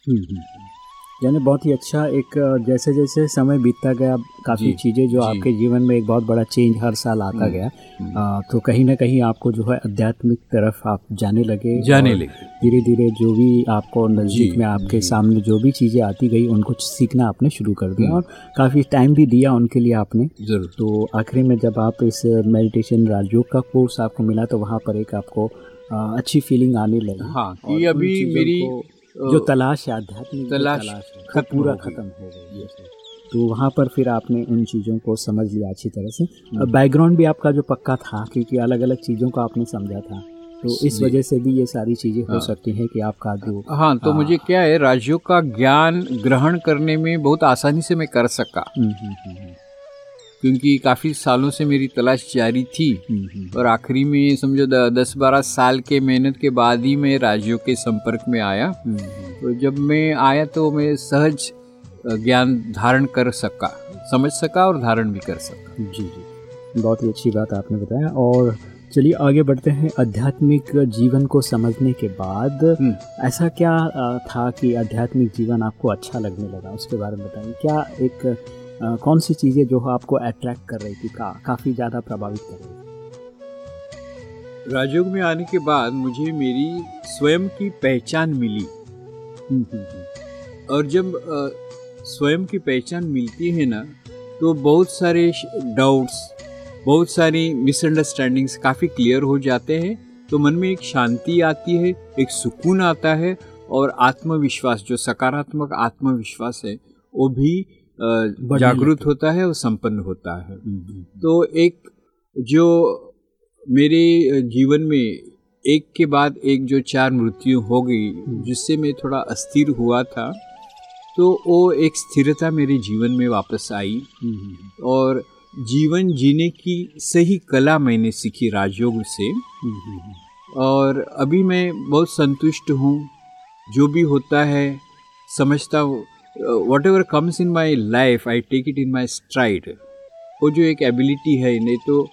हम्म, हम्म। यानी बहुत ही अच्छा एक जैसे जैसे समय बीतता गया काफ़ी चीज़ें जो। आपके जीवन में एक बहुत बड़ा चेंज हर साल आता हम्म, गया हम्म। अ, तो कहीं ना कहीं आपको जो है आध्यात्मिक तरफ़ आप जाने लगे जाने लगे धीरे धीरे जो भी आपको नज़दीक में आपके। सामने जो भी चीज़ें आती गई उनको सीखना आपने शुरू कर दिया हम्म। और काफ़ी टाइम भी दिया उनके लिए आपने ज़रूर तो आखिरी में जब आप इस मेडिटेशन राजयोग का कोर्स आपको मिला तो वहाँ पर एक आपको अच्छी फीलिंग आने लगी हाँ कि अभी मेरी जो तलाश है आध्यात्मिक तलाश तलाश पूरा खत्म हो गई तो वहाँ पर फिर आपने उन चीज़ों को समझ लिया अच्छी तरह से। बैकग्राउंड भी आपका जो पक्का था क्योंकि अलग अलग चीज़ों को आपने समझा था तो इस वजह से भी ये सारी चीज़ें हो हाँ। सकती हैं कि आपका जो हाँ तो हाँ। मुझे क्या है राज्यों का ज्ञान ग्रहण करने में बहुत आसानी से मैं कर सका। हम्म, हम्म, क्योंकि काफ़ी सालों से मेरी तलाश जारी थी। हम्म, हम्म, और आखिरी में समझो दस बारह साल के मेहनत के बाद ही मैं राज्यों के संपर्क में आया। तो जब मैं आया तो मैं सहज ज्ञान धारण कर सका समझ सका और धारण भी कर सका। जी जी। बहुत ही अच्छी बात आपने बताया। और चलिए आगे बढ़ते हैं। आध्यात्मिक जीवन को समझने के बाद। ऐसा क्या था कि आध्यात्मिक जीवन आपको अच्छा लगने लगा? उसके बारे में बताइए। क्या एक कौन सी चीज़ें जो आपको अट्रैक्ट कर रही थी का काफ़ी ज़्यादा प्रभावित कर रही थी? राजयोग में आने के बाद मुझे मेरी स्वयं की पहचान मिली। हम्म, हम्म, हम्म। और जब स्वयं की पहचान मिलती है ना तो बहुत सारे डाउट्स बहुत सारी मिसअंडरस्टैंडिंग्स काफ़ी क्लियर हो जाते हैं। तो मन में एक शांति आती है एक सुकून आता है और आत्मविश्वास जो सकारात्मक आत्मविश्वास है वो भी जागृत होता है और संपन्न होता है। हम्म, हम्म, तो एक जो मेरे जीवन में एक के बाद एक जो चार मृत्यु हो गई जिससे मैं थोड़ा अस्थिर हुआ था तो वो एक स्थिरता मेरे जीवन में वापस आई। हम्म, हम्म, और जीवन जीने की सही कला मैंने सीखी राजयोग से। हम्म, हम्म, और अभी मैं बहुत संतुष्ट हूँ। जो भी होता है समझता हूँ। What comes in my life I take it in my stride वो जो एक एबिलिटी है नहीं तो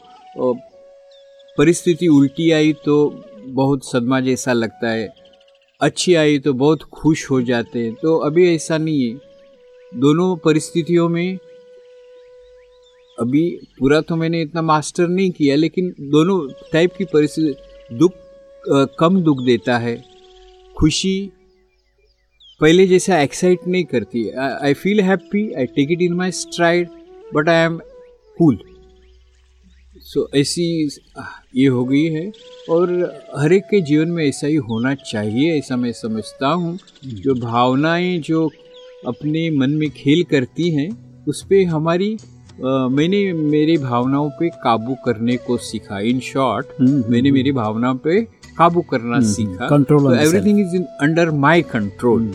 परिस्थिति उल्टी आई तो बहुत सदमा जैसा लगता है। अच्छी आई तो बहुत खुश हो जाते हैं। तो अभी ऐसा नहीं है। दोनों परिस्थितियों में अभी पूरा तो मैंने इतना मास्टर नहीं किया लेकिन दोनों टाइप की परिस्थिति दुख अ, कम दुख देता है। खुशी पहले जैसा एक्साइट नहीं करती। I feel happy I take it in my stride but I am cool so ऐसी ये हो गई है। और हर एक के जीवन में ऐसा ही होना चाहिए ऐसा मैं समझता हूँ। जो भावनाएँ जो अपने मन में खेल करती हैं उस पर हमारी अ, मैंने मेरी भावनाओं पे काबू करने को सीखा। इन शॉर्ट हम्म, मैंने मेरी भावनाओं पे काबू करना हम्म, सीखा self. Everything is in under my control.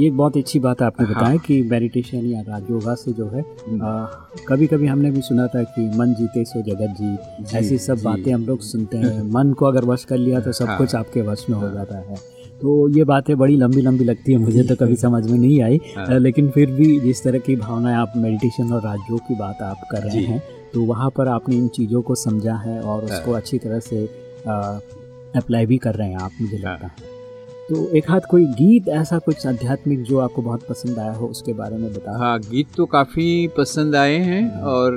ये एक बहुत अच्छी बात है आपने हाँ। बताया कि मेडिटेशन या राजयोगा से जो है हम्म। कभी कभी हमने भी सुना था कि मन जीते सो जगत जीत जी, ऐसी सब जी। बातें हम लोग सुनते हैं <laughs> मन को अगर वश कर लिया तो सब हाँ। कुछ आपके वश में हो जाता है तो ये बातें बड़ी लंबी लंबी लगती है मुझे तो कभी <laughs> समझ में नहीं आई हाँ। लेकिन फिर भी जिस तरह की भावनाएँ आप मेडिटेशन और राजयोग की बात आप कर रहे हैं तो वहाँ पर आपने इन चीज़ों को समझा है और उसको हाँ। अच्छी तरह से अप्लाई भी कर रहे हैं आप मुझे हाँ। लगता है तो एक हाथ कोई गीत ऐसा कुछ आध्यात्मिक जो आपको बहुत पसंद आया हो उसके बारे में बताओ हाँ गीत तो काफ़ी पसंद आए हैं हाँ। और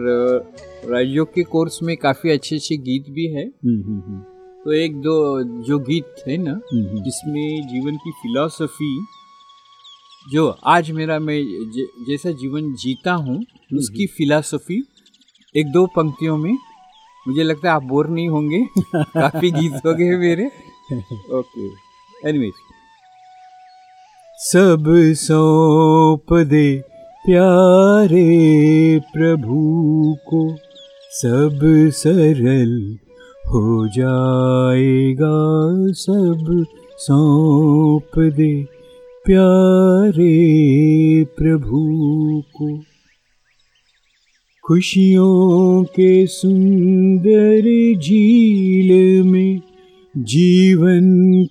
राजयोग के कोर्स में काफ़ी अच्छे अच्छे गीत भी है हम्म, हम्म, हम्म, तो एक दो जो गीत है ना। जिसमें जीवन की फिलॉसफी जो आज मेरा मैं जैसा जीवन जीता हूँ उसकी फिलॉसफी एक दो पंक्तियों में मुझे लगता है आप बोर नहीं होंगे। <laughs> काफ़ी गीत हो गए मेरे। ओके। एनीवेज सब सौंप दे प्यारे प्रभु को सब सरल हो जाएगा सब सौंप दे प्यारे प्रभु को। खुशियों के सुंदर झील में जीवन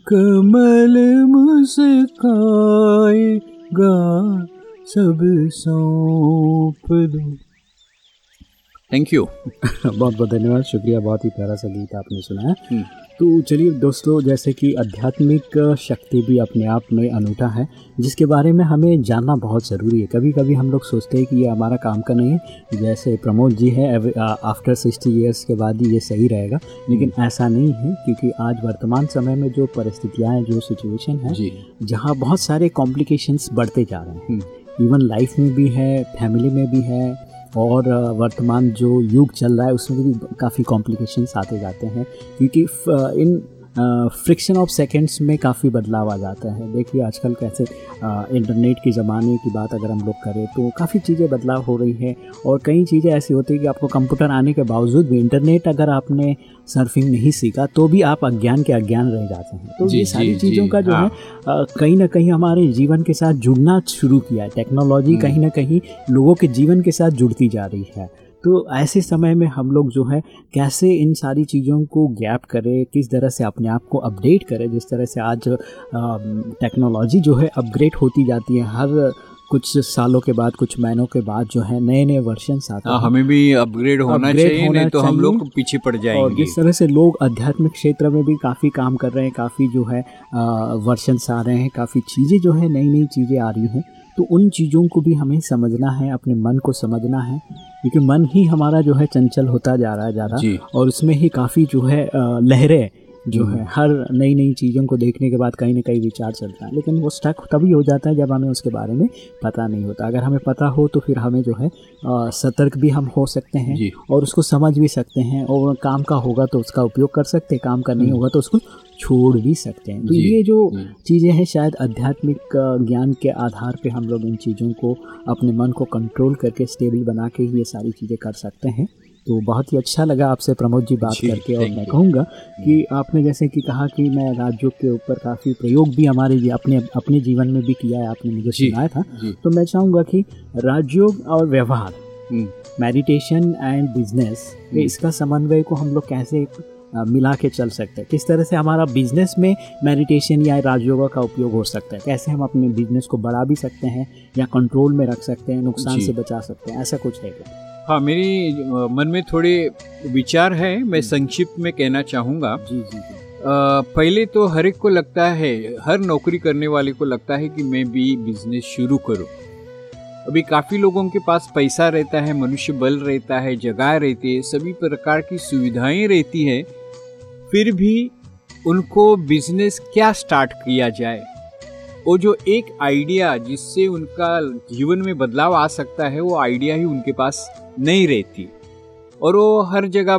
कमल मुस्काएगा सब सौंप दो। थैंक यू <laughs> बहुत बहुत धन्यवाद शुक्रिया बहुत ही प्यारा सा गीत आपने सुनाया हम्म। तो चलिए दोस्तों जैसे कि आध्यात्मिक शक्ति भी अपने आप में अनूठा है जिसके बारे में हमें जानना बहुत ज़रूरी है। कभी कभी हम लोग सोचते हैं कि ये हमारा काम का नहीं है। जैसे प्रमोद जी है आफ्टर सिक्सटी ईयर्स के बाद ही ये सही रहेगा लेकिन ऐसा नहीं है क्योंकि आज वर्तमान समय में जो परिस्थितियाँ हैं जो सिचुएशन है जहाँ बहुत सारे कॉम्प्लिकेशंस बढ़ते जा रहे हैं। हम्म। इवन लाइफ में भी है फैमिली में भी है और वर्तमान जो युग चल रहा है, उसमें भी काफ़ी कॉम्प्लिकेशंस आते जाते हैं, क्योंकि इन फ्रिक्शन ऑफ़ सेकंड्स में काफ़ी बदलाव आ जाता है देखिए आजकल कैसे इंटरनेट के ज़माने की बात अगर हम लोग करें तो काफ़ी चीज़ें बदलाव हो रही है और कई चीज़ें ऐसी होती है कि आपको कंप्यूटर आने के बावजूद भी इंटरनेट अगर आपने सर्फिंग नहीं सीखा तो भी आप अज्ञान के अज्ञान रह जाते हैं तो ये सारी चीज़ों का जो हाँ। है कहीं ना कहीं हमारे जीवन के साथ जुड़ना शुरू किया है टेक्नोलॉजी हम्म। कहीं ना कहीं लोगों के जीवन के साथ जुड़ती जा रही है तो ऐसे समय में हम लोग जो है कैसे इन सारी चीज़ों को गैप करें किस तरह से अपने आप को अपडेट करें जिस तरह से आज टेक्नोलॉजी जो है अपग्रेड होती जाती है हर कुछ सालों के बाद कुछ महीनों के बाद जो है नए नए वर्जन आते हाँ, हैं हमें भी अपग्रेड होना Upgrade चाहिए होना नहीं तो हम लोग पीछे पड़ जाएँगे। और जिस तरह से लोग आध्यात्मिक क्षेत्र में भी काफ़ी काम कर रहे हैं काफ़ी जो है वर्षन्स आ रहे हैं काफ़ी चीज़ें जो है नई नई चीज़ें आ रही हैं तो उन चीज़ों को भी हमें समझना है अपने मन को समझना है। क्योंकि मन ही हमारा जो है चंचल होता जा रहा है ज़्यादा जी। और उसमें ही काफ़ी जो है लहरें जो हम्म। है हर नई नई चीज़ों को देखने के बाद कहीं ना कहीं विचार चलता है। लेकिन वो स्टक तभी हो जाता है जब हमें उसके बारे में पता नहीं होता। अगर हमें पता हो तो फिर हमें जो है सतर्क भी हम हो सकते हैं और उसको समझ भी सकते हैं और काम का होगा तो उसका उपयोग कर सकते हैं काम का नहीं होगा तो उसको छोड़ भी सकते हैं। तो ये जो चीज़ें हैं शायद आध्यात्मिक ज्ञान के आधार पे हम लोग इन चीज़ों को अपने मन को कंट्रोल करके स्टेबल बना के ही ये सारी चीज़ें कर सकते हैं। तो बहुत ही अच्छा लगा आपसे प्रमोद जी बात जी, करके और मैं कहूँगा कि आपने जैसे कि कहा कि मैं राजयोग के ऊपर काफ़ी प्रयोग भी हमारे जी- अपने अपने जीवन में भी किया है आपने मुझे सुनाया था। तो मैं चाहूँगा कि राजयोग और व्यवहार हम्म, मेडिटेशन एंड बिज़नेस हम्म। इसका समन्वय को हम लोग कैसे मिला के चल सकते हैं। किस तरह से हमारा बिज़नेस में मेडिटेशन या राजयोगा का उपयोग हो सकता है? कैसे हम अपने बिज़नेस को बढ़ा भी सकते हैं या कंट्रोल में रख सकते हैं नुकसान से बचा सकते हैं? ऐसा कुछ है क्या? हाँ मेरी मन में थोड़े विचार है। मैं संक्षिप्त में कहना चाहूँगा। जी जी जी। अ, पहले तो हर एक को लगता है हर नौकरी करने वाले को लगता है कि मैं भी बिज़नेस शुरू करूँ। अभी काफ़ी लोगों के पास पैसा रहता है मनुष्य बल रहता है जगह रहती है सभी प्रकार की सुविधाएँ रहती है। फिर भी उनको बिज़नेस क्या स्टार्ट किया जाए? वो जो एक आइडिया जिससे उनका जीवन में बदलाव आ सकता है, वो आइडिया ही उनके पास नहीं रहती। और वो हर जगह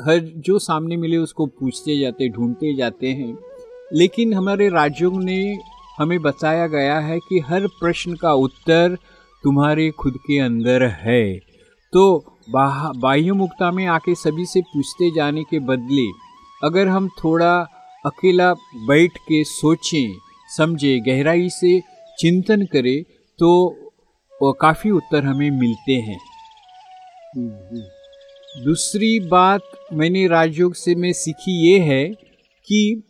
हर जो सामने मिले उसको पूछते जाते, ढूंढते जाते हैं। लेकिन हमारे राज्यों ने हमें बताया गया है कि हर प्रश्न का उत्तर तुम्हारे खुद के अंदर है। तो बाह बाह्य मुक्ता में आके सभी से पूछते जाने के बदले अगर हम थोड़ा अकेला बैठ के सोचें, समझें, गहराई से चिंतन करें तो काफ़ी उत्तर हमें मिलते हैं। दूसरी बात मैंने राजयोग से मैं सीखी ये है कि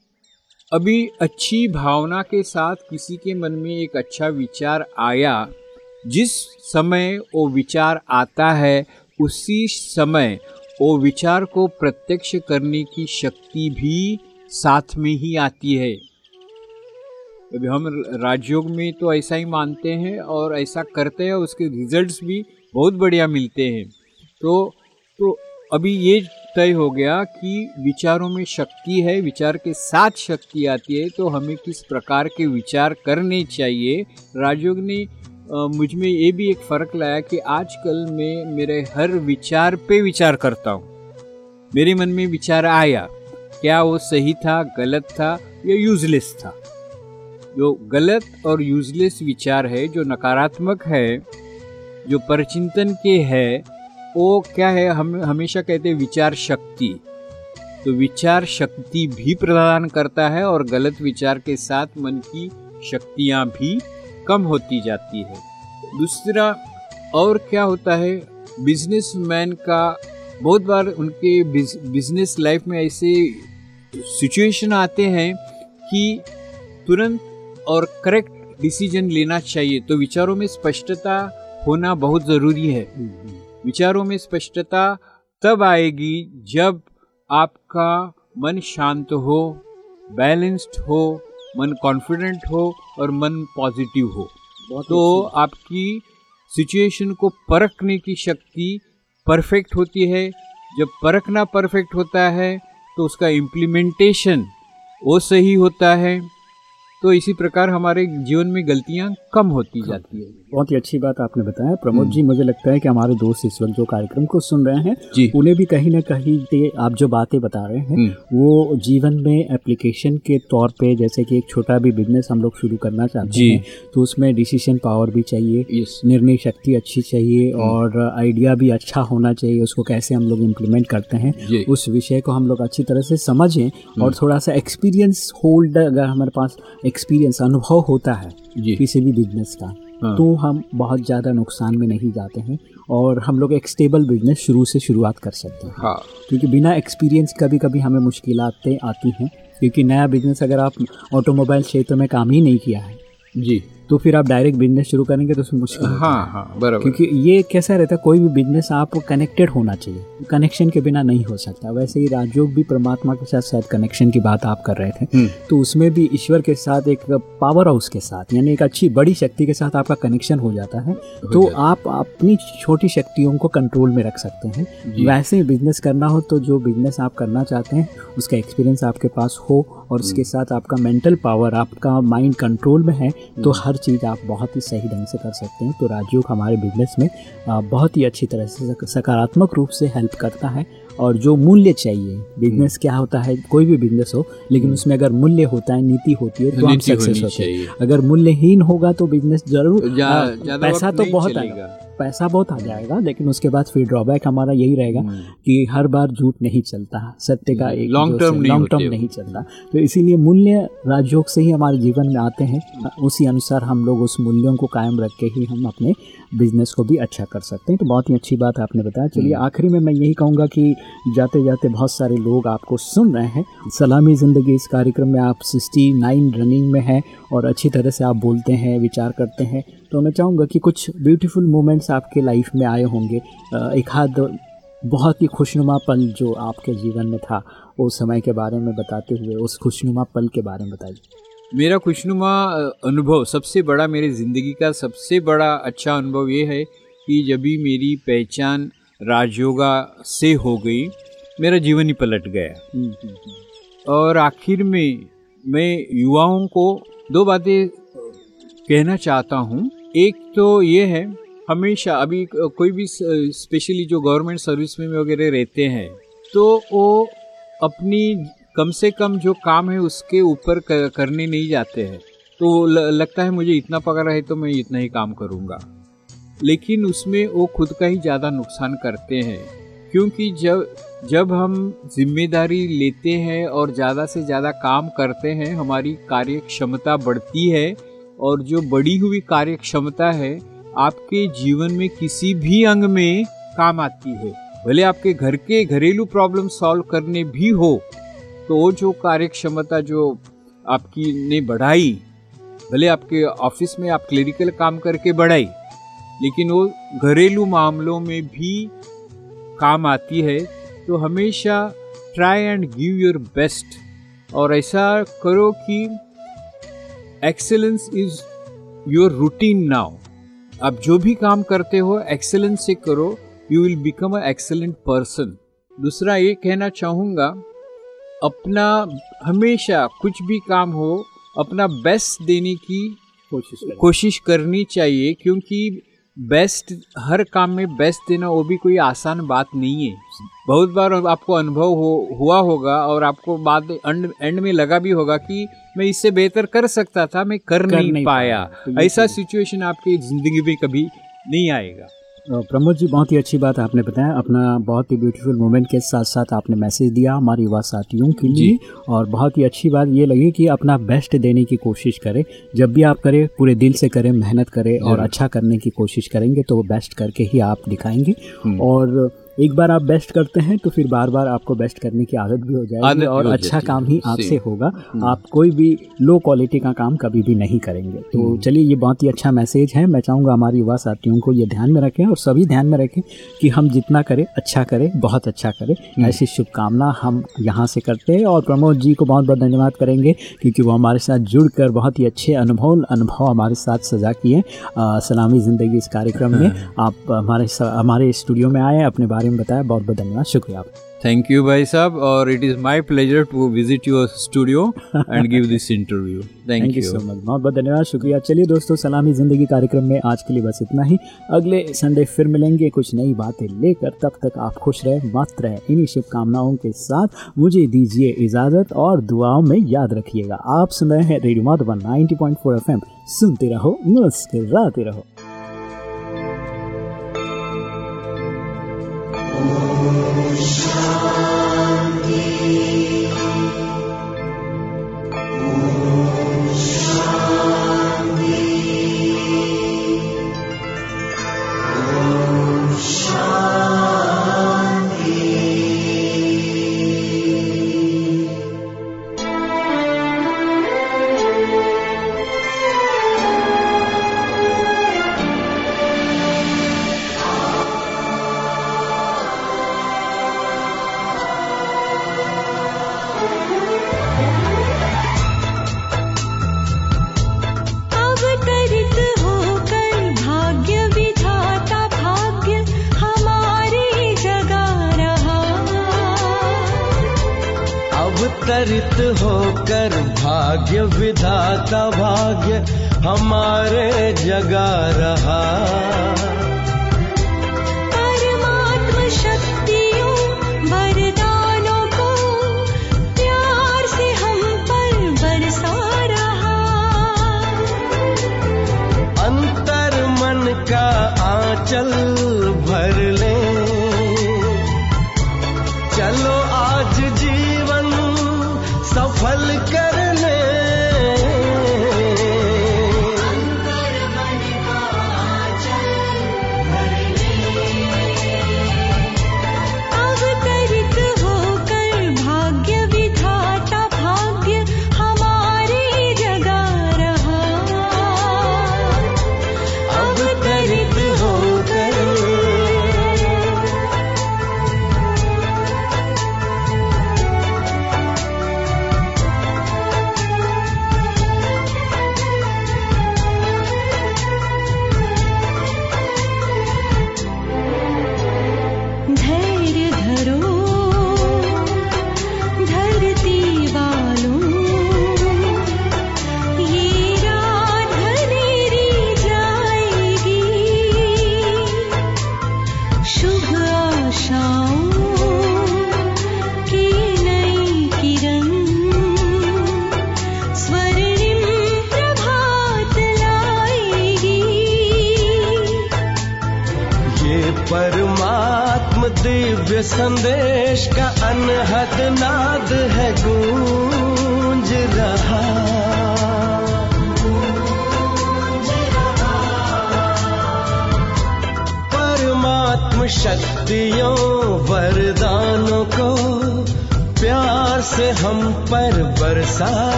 अभी अच्छी भावना के साथ किसी के मन में एक अच्छा विचार आया, जिस समय वो विचार आता है, उसी समय वो विचार को प्रत्यक्ष करने की शक्ति भी साथ में ही आती है। अभी हम राजयोग में तो ऐसा ही मानते हैं और ऐसा करते हैं, उसके रिजल्ट्स भी बहुत बढ़िया मिलते हैं। तो तो अभी ये तय हो गया कि विचारों में शक्ति है, विचार के साथ शक्ति आती है तो हमें किस प्रकार के विचार करने चाहिए? राजयोग ने मुझमें ये भी एक फ़र्क लाया कि आजकल मैं मेरे हर विचार पे विचार करता हूँ। मेरे मन में विचार आया, क्या वो सही था, गलत था, या यूजलेस था? जो गलत और यूजलेस विचार है, जो नकारात्मक है, जो परचिंतन के है, वो क्या है, हम हमेशा कहते हैं विचार शक्ति। तो विचार शक्ति भी प्रदान करता है और गलत विचार के साथ मन की शक्तियाँ भी कम होती जाती है। दूसरा और क्या होता है? बिजनेसमैन का बहुत बार उनके बिज, बिज़नेस लाइफ में ऐसे सिचुएशन आते हैं कि तुरंत और करेक्ट डिसीज़न लेना चाहिए। तो विचारों में स्पष्टता होना बहुत ज़रूरी है। विचारों में स्पष्टता तब आएगी जब आपका मन शांत हो बैलेंस्ड हो मन कॉन्फिडेंट हो और मन पॉजिटिव हो। तो आपकी सिचुएशन को परखने की शक्ति परफेक्ट होती है। जब परखना परफेक्ट होता है तो उसका इम्प्लीमेंटेशन वो सही होता है। तो इसी प्रकार हमारे जीवन में गलतियाँ कम होती जाती है। बहुत ही अच्छी बात आपने बताया। प्रमोद जी मुझे लगता है कि हमारे दोस्त इस वक्त जो कार्यक्रम को सुन रहे हैं उन्हें भी कहीं ना कहीं ये आप जो बातें बता रहे हैं वो जीवन में एप्लीकेशन के तौर पे जैसे कि एक छोटा भी बिज़नेस हम लोग शुरू करना चाहते जी। हैं तो उसमें डिसीज़न पावर भी चाहिए निर्णय शक्ति अच्छी चाहिए और आइडिया भी अच्छा होना चाहिए उसको कैसे हम लोग इम्प्लीमेंट करते हैं उस विषय को हम लोग अच्छी तरह से समझें और थोड़ा सा एक्सपीरियंस होल्ड अगर हमारे पास एक्सपीरियंस अनुभव होता है किसी भी बिज़नेस का हाँ। तो हम बहुत ज़्यादा नुकसान में नहीं जाते हैं और हम लोग एक स्टेबल बिज़नेस शुरू से शुरुआत कर सकते हैं। हाँ। क्योंकि बिना एक्सपीरियंस कभी कभी हमें मुश्किल आती हैं क्योंकि नया बिज़नेस अगर आप ऑटोमोबाइल क्षेत्र में काम ही नहीं किया है जी। तो फिर आप डायरेक्ट बिज़नेस शुरू करेंगे तो उसमें मुश्किल हाँ हाँ बराबर। क्योंकि ये कैसा रहता है कोई भी बिज़नेस आप कनेक्टेड होना चाहिए। कनेक्शन के बिना नहीं हो सकता। वैसे ही राजयोग भी परमात्मा के साथ शायद कनेक्शन की बात आप कर रहे थे। हम्म। तो उसमें भी ईश्वर के साथ एक पावर हाउस के साथ यानी एक अच्छी बड़ी शक्ति के साथ आपका कनेक्शन हो जाता है। तो आप अपनी छोटी शक्तियों को कंट्रोल में रख सकते हैं। वैसे ही बिज़नेस करना हो तो जो बिज़नेस आप करना चाहते हैं उसका एक्सपीरियंस आपके पास हो और हम्म। उसके साथ आपका मेंटल पावर आपका माइंड कंट्रोल में है तो हम्म। हर चीज़ आप बहुत ही सही ढंग से कर सकते हैं तो राजयोग हमारे बिज़नेस में बहुत ही अच्छी तरह से सकारात्मक रूप से हेल्प करता है और जो मूल्य चाहिए बिज़नेस क्या होता है कोई भी बिज़नेस हो लेकिन उसमें अगर मूल्य होता है नीति होती है तो हम हम्म। सक्सेस होते हैं अगर मूल्यहीन होगा तो बिज़नेस ज़रूर पैसा तो बहुत आएगा। पैसा बहुत आ जाएगा लेकिन उसके बाद फिर ड्रॉबैक हमारा यही रहेगा हम्म। कि हर बार झूठ नहीं चलता सत्य का एक लॉन्ग टर्म लॉन्ग टर्म। नहीं चलता। तो इसीलिए मूल्य राजयोग से ही हमारे जीवन में आते हैं। उसी अनुसार हम लोग उस मूल्यों को कायम रख के ही हम अपने बिज़नेस को भी अच्छा कर सकते हैं। तो बहुत ही अच्छी बात आपने बताया। चलिए आखिरी में मैं यही कहूँगा कि जाते जाते बहुत सारे लोग आपको सुन रहे हैं। सलामी ज़िंदगी इस कार्यक्रम में आप सिक्सटी नाइन रनिंग में हैं और अच्छी तरह से आप बोलते हैं विचार करते हैं। तो मैं चाहूँगा कि कुछ ब्यूटीफुल मोमेंट्स आपके लाइफ में आए होंगे। एक हाथ बहुत ही खुशनुमा पल जो आपके जीवन में था उस समय के बारे में बताते हुए उस खुशनुमा पल के बारे में बताइए। मेरा खुशनुमा अनुभव सबसे बड़ा मेरी ज़िंदगी का सबसे बड़ा अच्छा अनुभव ये है कि जब भी मेरी पहचान राजयोगा से हो गई मेरा जीवन ही पलट गया। और आखिर में मैं युवाओं को दो बातें कहना चाहता हूँ एक तो ये है, हमेशा अभी कोई भी स्पेशली जो गवर्नमेंट सर्विस में वगैरह रहते हैं तो वो अपनी कम से कम जो काम है उसके ऊपर करने नहीं जाते हैं। तो लगता है मुझे इतना पगार है तो मैं इतना ही काम करूँगा। लेकिन उसमें वो खुद का ही ज़्यादा नुकसान करते हैं, क्योंकि जब जब हम ज़िम्मेदारी लेते हैं और ज़्यादा से ज़्यादा काम करते हैं, हमारी कार्य क्षमता बढ़ती है और जो बढ़ी हुई कार्य क्षमता है, आपके जीवन में किसी भी अंग में काम आती है। भले आपके घर के घरेलू प्रॉब्लम सॉल्व करने भी हो तो वो जो कार्य क्षमता जो आपकी ने बढ़ाई, भले आपके ऑफ़िस में आप क्लिनिकल काम करके बढ़ाई, लेकिन वो घरेलू मामलों में भी काम आती है तो हमेशा try and give your best और ऐसा करो कि excellence is your routine now आप जो भी काम करते हो एक्सेलेंस से करो you will become a excellent person दूसरा ये कहना चाहूँगा अपना हमेशा कुछ भी काम हो अपना बेस्ट देने की कोशिश कोशिश करनी चाहिए क्योंकि बेस्ट हर काम में बेस्ट देना वो भी कोई आसान बात नहीं है। बहुत बार आपको अनुभव हो हुआ होगा और आपको बाद एंड एंड में लगा भी होगा कि मैं इससे बेहतर कर सकता था मैं कर, कर नहीं, नहीं पाया। तो ऐसा सिचुएशन आपकी ज़िंदगी में कभी नहीं आएगा। प्रमोद जी बहुत ही अच्छी बात आपने बताया। अपना बहुत ही ब्यूटीफुल मोमेंट के साथ साथ आपने मैसेज दिया हमारे युवा साथियों के लिए। और बहुत ही अच्छी बात ये लगी कि अपना बेस्ट देने की कोशिश करें। जब भी आप करें पूरे दिल से करें मेहनत करें और अच्छा करने की कोशिश करेंगे तो वो बेस्ट करके ही आप दिखाएँगे। और एक बार आप बेस्ट करते हैं तो फिर बार बार आपको बेस्ट करने की आदत भी हो जाएगी और हो अच्छा काम ही आपसे होगा। आप कोई भी लो क्वालिटी का काम कभी भी नहीं करेंगे। तो चलिए ये बहुत ही अच्छा मैसेज है। मैं चाहूँगा हमारे युवा साथियों को ये ध्यान में रखें और सभी ध्यान में रखें कि हम जितना करें अच्छा करें बहुत अच्छा करें। ऐसी शुभकामना हम यहाँ से करते हैं और प्रमोद जी को बहुत बहुत धन्यवाद करेंगे क्योंकि वो हमारे साथ जुड़कर बहुत ही अच्छे अनुभव अनुभव हमारे साथ सजा किए सलामी ज़िंदगी इस कार्यक्रम में आप हमारे हमारे स्टूडियो में आए अपने बारे में बताया बहुत बहुत धन्यवाद शुक्रिया आपका। थैंक यू भाई साहब और it is my pleasure to visit your studio and give this interview thank you so much बहुत बहुत धन्यवाद शुक्रिया। चलिए दोस्तों सलामी ज़िंदगी कार्यक्रम में आज के लिए बस इतना ही। अगले संडे फिर मिलेंगे कुछ नई बातें लेकर तब तक आप खुश रहे मस्त रहे। इन्हीं शुभकामनाओं के साथ मुझे दीजिए इजाज़त और दुआओं में याद रखिएगा। आप सुन रहे हैं रेडियो माधवन 90.4 एफएम। सुनते रहो मुस्कुराते रहो।